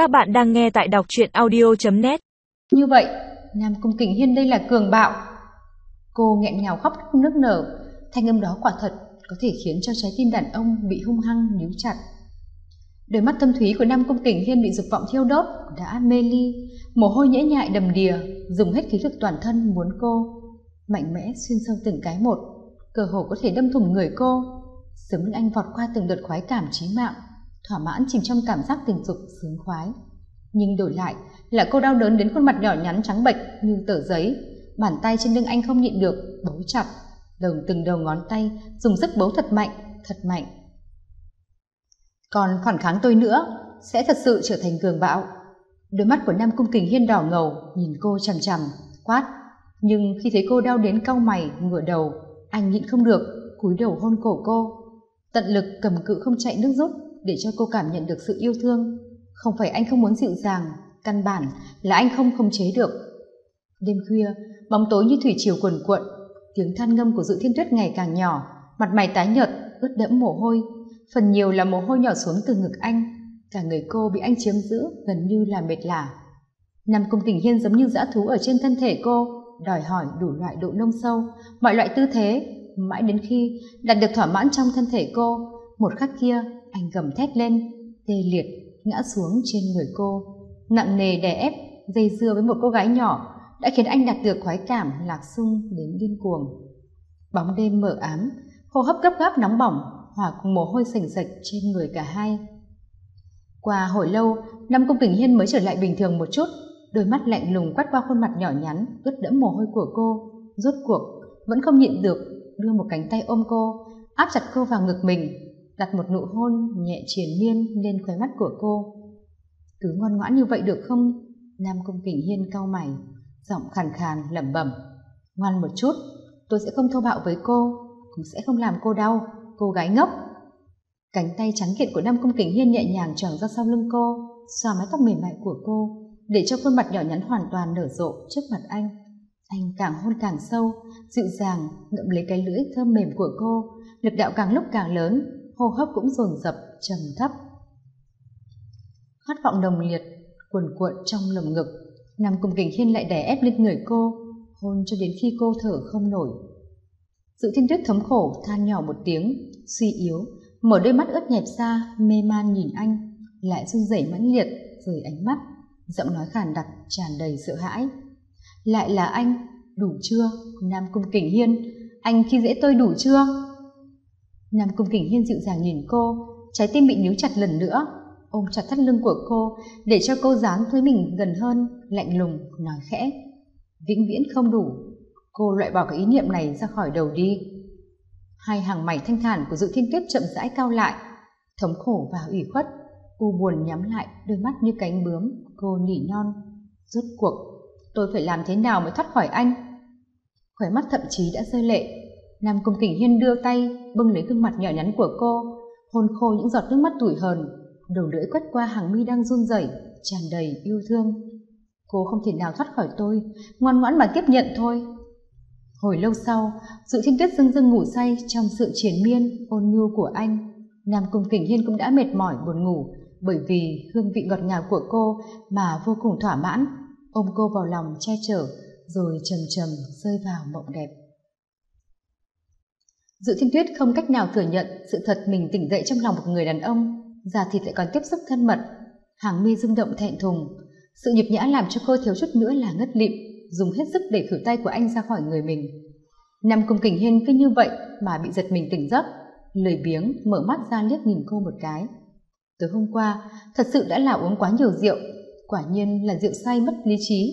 Các bạn đang nghe tại đọc truyện audio.net Như vậy, Nam Cung Kình Hiên đây là cường bạo. Cô nghẹn ngào khóc nước nở, thanh âm đó quả thật có thể khiến cho trái tim đàn ông bị hung hăng níu chặt. Đôi mắt thâm thúy của Nam Cung Kình Hiên bị dục vọng thiêu đốt, đã mê ly, mồ hôi nhễ nhại đầm đìa, dùng hết khí lực toàn thân muốn cô. Mạnh mẽ xuyên sâu từng cái một, cơ hồ có thể đâm thủng người cô. Sớm anh vọt qua từng đợt khoái cảm chí mạng, thỏa mãn chìm trong cảm giác tình dục sướng khoái. Nhưng đổi lại là cô đau đớn đến khuôn mặt nhỏ nhắn trắng bệch như tờ giấy, bàn tay trên lưng anh không nhịn được, bấu chặt, đầu từng đầu ngón tay dùng sức bấu thật mạnh, thật mạnh. Còn phản kháng tôi nữa, sẽ thật sự trở thành cường bạo. Đôi mắt của Nam Cung Kình Hiên đỏ ngầu, nhìn cô chằm chằm, quát. Nhưng khi thấy cô đau đến cau mày, ngửa đầu, anh nhịn không được, cúi đầu hôn cổ cô. Tận lực cầm cự không chạy nước rút, để cho cô cảm nhận được sự yêu thương. Không phải anh không muốn dịu dàng, căn bản là anh không khống chế được. Đêm khuya, bóng tối như thủy triều cuồn cuộn, tiếng than ngâm của dự thiên tuyết ngày càng nhỏ, mặt mày tái nhợt, ướt đẫm mồ hôi, phần nhiều là mồ hôi nhỏ xuống từ ngực anh. Cả người cô bị anh chiếm giữ gần như là mệt lả. Nằm cùng tình hiên giống như dã thú ở trên thân thể cô, đòi hỏi đủ loại độ nông sâu, mọi loại tư thế, mãi đến khi đạt được thỏa mãn trong thân thể cô, một khắc kia anh gầm thét lên, tê liệt, ngã xuống trên người cô. Nặng nề đè ép, dây dưa với một cô gái nhỏ đã khiến anh đạt được khoái cảm lạc sung đến điên cuồng. Bóng đêm mờ ám, hô hấp gấp gáp nóng bỏng, hòa cùng mồ hôi sành sạch trên người cả hai. Qua hồi lâu, năm công tình hiên mới trở lại bình thường một chút. Đôi mắt lạnh lùng quét qua khuôn mặt nhỏ nhắn, ướt đẫm mồ hôi của cô. Rốt cuộc, vẫn không nhịn được, đưa một cánh tay ôm cô, áp chặt cô vào ngực mình đặt một nụ hôn nhẹ triền miên lên khóe mắt của cô. Cứ ngoan ngoãn như vậy được không? Nam công kình hiên cau mày, giọng khàn khàn, lẩm bẩm. Ngoan một chút, tôi sẽ không thô bạo với cô, cũng sẽ không làm cô đau, cô gái ngốc. Cánh tay trắng kiện của nam công kình hiên nhẹ nhàng tròn ra sau lưng cô, xoa mái tóc mềm mại của cô, để cho khuôn mặt nhỏ nhắn hoàn toàn nở rộ trước mặt anh. Anh càng hôn càng sâu, dịu dàng, ngậm lấy cái lưỡi thơm mềm của cô, lực đạo càng lúc càng lớn hô hấp cũng dồn dập, trầm thấp. Khát vọng nồng liệt, cuồn cuộn trong lồng ngực, nằm cùng kình hiên lại đè ép lên người cô, hôn cho đến khi cô thở không nổi. Dự thiên tuyết thống khổ, than nhỏ một tiếng, suy yếu, mở đôi mắt ướt nhẹp ra, mê man nhìn anh, lại run rẩy mãnh liệt, rời ánh mắt, giọng nói khàn đặc, tràn đầy sợ hãi. Lại là anh, đủ chưa, nam cung kình hiên, anh khi dễ tôi đủ chưa? Nam cung kình hiên dịu dàng nhìn cô, trái tim bị níu chặt lần nữa. Ôm chặt thắt lưng của cô, để cho cô dán với mình gần hơn, lạnh lùng, nói khẽ. Vĩnh viễn không đủ. Cô loại bỏ cái ý niệm này ra khỏi đầu đi. Hai hàng mày thanh thản của dự thiên tuyết chậm rãi cao lại. Thống khổ và ủy khuất. U buồn nhắm lại, đôi mắt như cánh bướm. Cô nỉ non. Rốt cuộc, tôi phải làm thế nào mới thoát khỏi anh? Khóe mắt thậm chí đã rơi lệ nam cung kình hiên đưa tay, bưng lấy gương mặt nhỏ nhắn của cô, hôn khô những giọt nước mắt tủi hờn, đầu lưỡi quét qua hàng mi đang run rẩy, tràn đầy yêu thương. Cô không thể nào thoát khỏi tôi, ngoan ngoãn mà tiếp nhận thôi. Hồi lâu sau dự thiên tuyết dưng dưng ngủ say trong sự triền miên, ôn nhu của anh, nam cung kình hiên cũng đã mệt mỏi, buồn ngủ, bởi vì hương vị ngọt ngào của cô mà vô cùng thỏa mãn. Ôm cô vào lòng che chở, rồi trầm trầm rơi vào mộng đẹp dự thiên tuyết không cách nào thừa nhận sự thật mình tỉnh dậy trong lòng một người đàn ông già thịt lại còn tiếp xúc thân mật. Hàng mi rung động thẹn thùng. Sự nhịp nhã làm cho cô thiếu chút nữa là ngất lịm, dùng hết sức để khử tay của anh ra khỏi người mình. Nằm cùng kình hiên cứ như vậy mà bị giật mình tỉnh giấc, lười biếng mở mắt ra liếc nhìn cô một cái. Tối hôm qua, thật sự đã là uống quá nhiều rượu, quả nhiên là rượu say mất lý trí.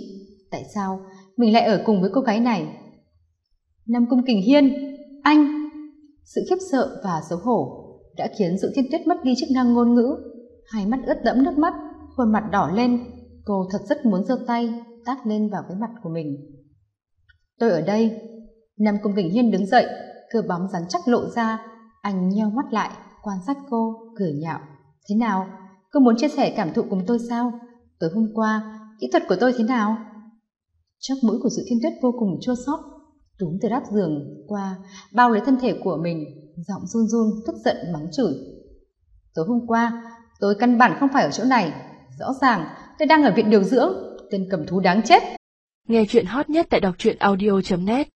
Tại sao mình lại ở cùng với cô gái này? Nam cung kình hiên, anh! Sự khiếp sợ và xấu hổ, đã khiến dự thiên tuyết mất đi chức năng ngôn ngữ, hai mắt ướt đẫm nước mắt, khuôn mặt đỏ lên. Cô thật rất muốn giơ tay, tát lên vào cái mặt của mình. Tôi ở đây. Nam cung kình hiên đứng dậy, cơ bóng rắn chắc lộ ra, anh nheo mắt lại, quan sát cô, cười nhạo. Thế nào? Cô muốn chia sẻ cảm thụ cùng tôi sao? Tối hôm qua, kỹ thuật của tôi thế nào? Chóp mũi của dự thiên tuyết vô cùng chua xót túm từ đáp giường qua, bao lấy thân thể của mình, giọng run run, tức giận mắng chửi. Tối hôm qua, tôi căn bản không phải ở chỗ này. Rõ ràng, tôi đang ở viện điều dưỡng, tên cầm thú đáng chết. Nghe chuyện hot nhất tại đọc truyện audio.net